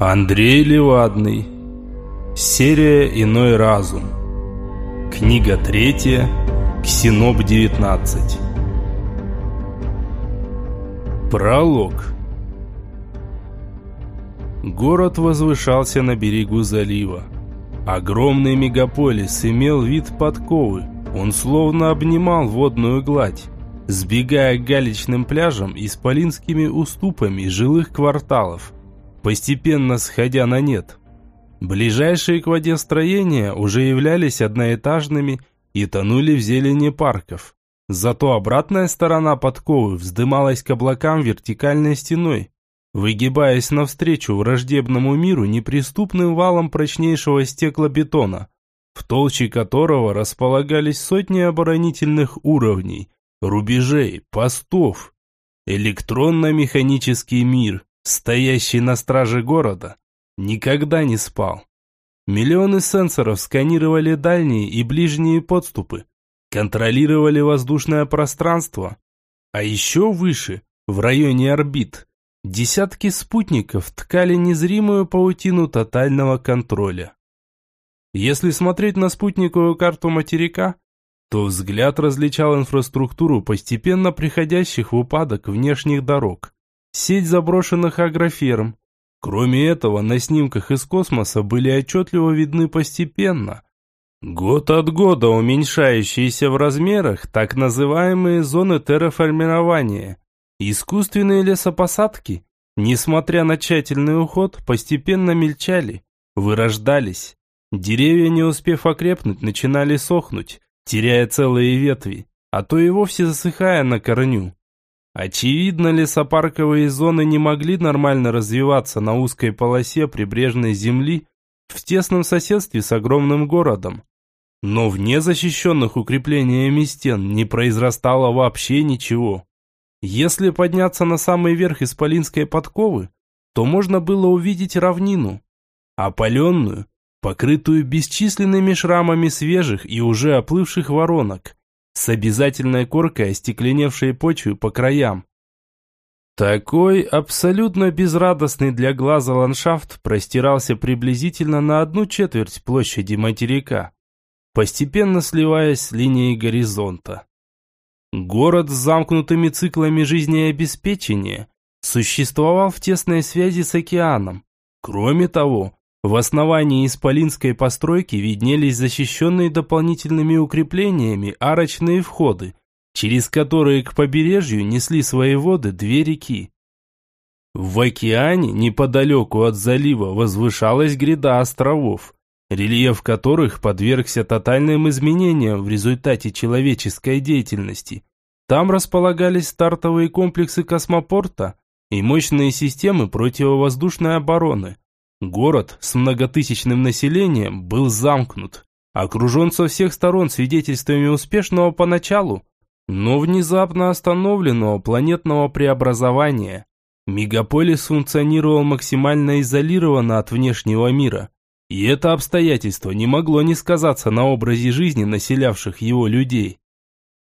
Андрей Левадный. Серия «Иной разум». Книга третья. Ксеноп 19. Пролог. Город возвышался на берегу залива. Огромный мегаполис имел вид подковы. Он словно обнимал водную гладь, сбегая к галечным пляжам и исполинскими уступами жилых кварталов – постепенно сходя на нет. Ближайшие к воде строения уже являлись одноэтажными и тонули в зелени парков. Зато обратная сторона подковы вздымалась к облакам вертикальной стеной, выгибаясь навстречу враждебному миру неприступным валом прочнейшего стеклобетона, в толще которого располагались сотни оборонительных уровней, рубежей, постов. Электронно-механический мир, стоящий на страже города, никогда не спал. Миллионы сенсоров сканировали дальние и ближние подступы, контролировали воздушное пространство, а еще выше, в районе орбит, десятки спутников ткали незримую паутину тотального контроля. Если смотреть на спутниковую карту материка, то взгляд различал инфраструктуру постепенно приходящих в упадок внешних дорог, сеть заброшенных агроферм. Кроме этого, на снимках из космоса были отчетливо видны постепенно, год от года уменьшающиеся в размерах так называемые зоны терраформирования. Искусственные лесопосадки, несмотря на тщательный уход, постепенно мельчали, вырождались. Деревья, не успев окрепнуть, начинали сохнуть, теряя целые ветви, а то и вовсе засыхая на корню. Очевидно, лесопарковые зоны не могли нормально развиваться на узкой полосе прибрежной земли в тесном соседстве с огромным городом. Но вне защищенных укреплениями стен не произрастало вообще ничего. Если подняться на самый верх Исполинской подковы, то можно было увидеть равнину, опаленную, покрытую бесчисленными шрамами свежих и уже оплывших воронок, с обязательной коркой остекленевшей почвы по краям. Такой абсолютно безрадостный для глаза ландшафт простирался приблизительно на одну четверть площади материка, постепенно сливаясь с линией горизонта. Город с замкнутыми циклами жизнеобеспечения существовал в тесной связи с океаном. Кроме того, в основании исполинской постройки виднелись защищенные дополнительными укреплениями арочные входы, через которые к побережью несли свои воды две реки. В океане, неподалеку от залива, возвышалась гряда островов, рельеф которых подвергся тотальным изменениям в результате человеческой деятельности. Там располагались стартовые комплексы космопорта и мощные системы противовоздушной обороны – Город с многотысячным населением был замкнут, окружен со всех сторон свидетельствами успешного поначалу, но внезапно остановленного планетного преобразования. Мегаполис функционировал максимально изолированно от внешнего мира, и это обстоятельство не могло не сказаться на образе жизни населявших его людей.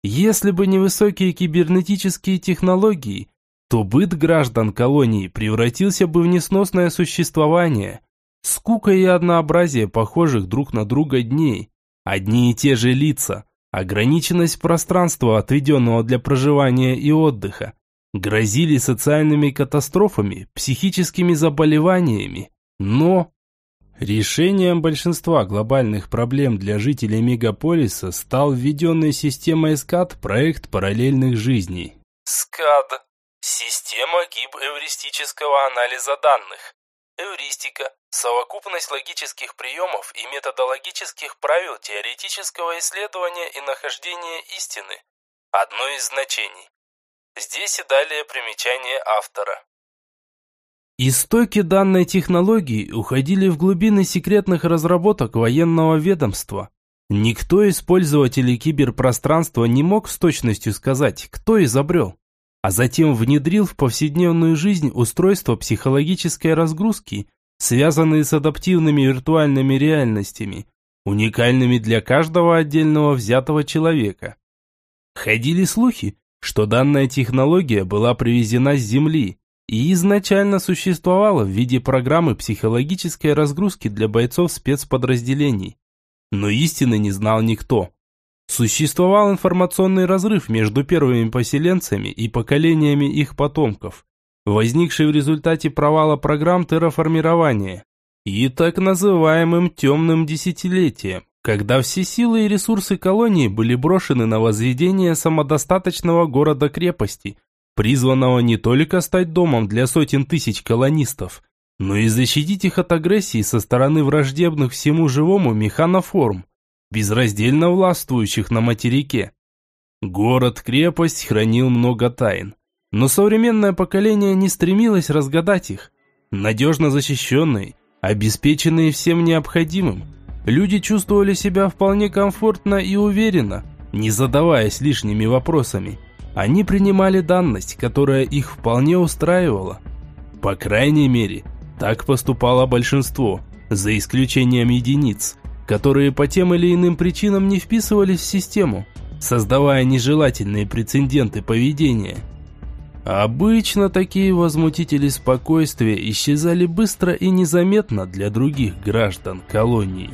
Если бы не высокие кибернетические технологии, то быт граждан колонии превратился бы в несносное существование. Скука и однообразие похожих друг на друга дней, одни и те же лица, ограниченность пространства, отведенного для проживания и отдыха, грозили социальными катастрофами, психическими заболеваниями. Но решением большинства глобальных проблем для жителей мегаполиса стал введенный системой СКАД проект параллельных жизней. СКАД Система гиб-эвристического анализа данных. Эвристика – совокупность логических приемов и методологических правил теоретического исследования и нахождения истины. Одно из значений. Здесь и далее примечание автора. Истоки данной технологии уходили в глубины секретных разработок военного ведомства. Никто из пользователей киберпространства не мог с точностью сказать, кто изобрел а затем внедрил в повседневную жизнь устройства психологической разгрузки, связанные с адаптивными виртуальными реальностями, уникальными для каждого отдельного взятого человека. Ходили слухи, что данная технология была привезена с Земли, и изначально существовала в виде программы психологической разгрузки для бойцов спецподразделений. Но истины не знал никто. Существовал информационный разрыв между первыми поселенцами и поколениями их потомков, возникший в результате провала программ терраформирования и так называемым «темным десятилетием», когда все силы и ресурсы колонии были брошены на возведение самодостаточного города-крепости, призванного не только стать домом для сотен тысяч колонистов, но и защитить их от агрессии со стороны враждебных всему живому механоформ, безраздельно властвующих на материке. Город-крепость хранил много тайн, но современное поколение не стремилось разгадать их. Надежно защищенные, обеспеченные всем необходимым, люди чувствовали себя вполне комфортно и уверенно, не задаваясь лишними вопросами. Они принимали данность, которая их вполне устраивала. По крайней мере, так поступало большинство, за исключением единиц, которые по тем или иным причинам не вписывались в систему, создавая нежелательные прецеденты поведения. Обычно такие возмутители спокойствия исчезали быстро и незаметно для других граждан колонии.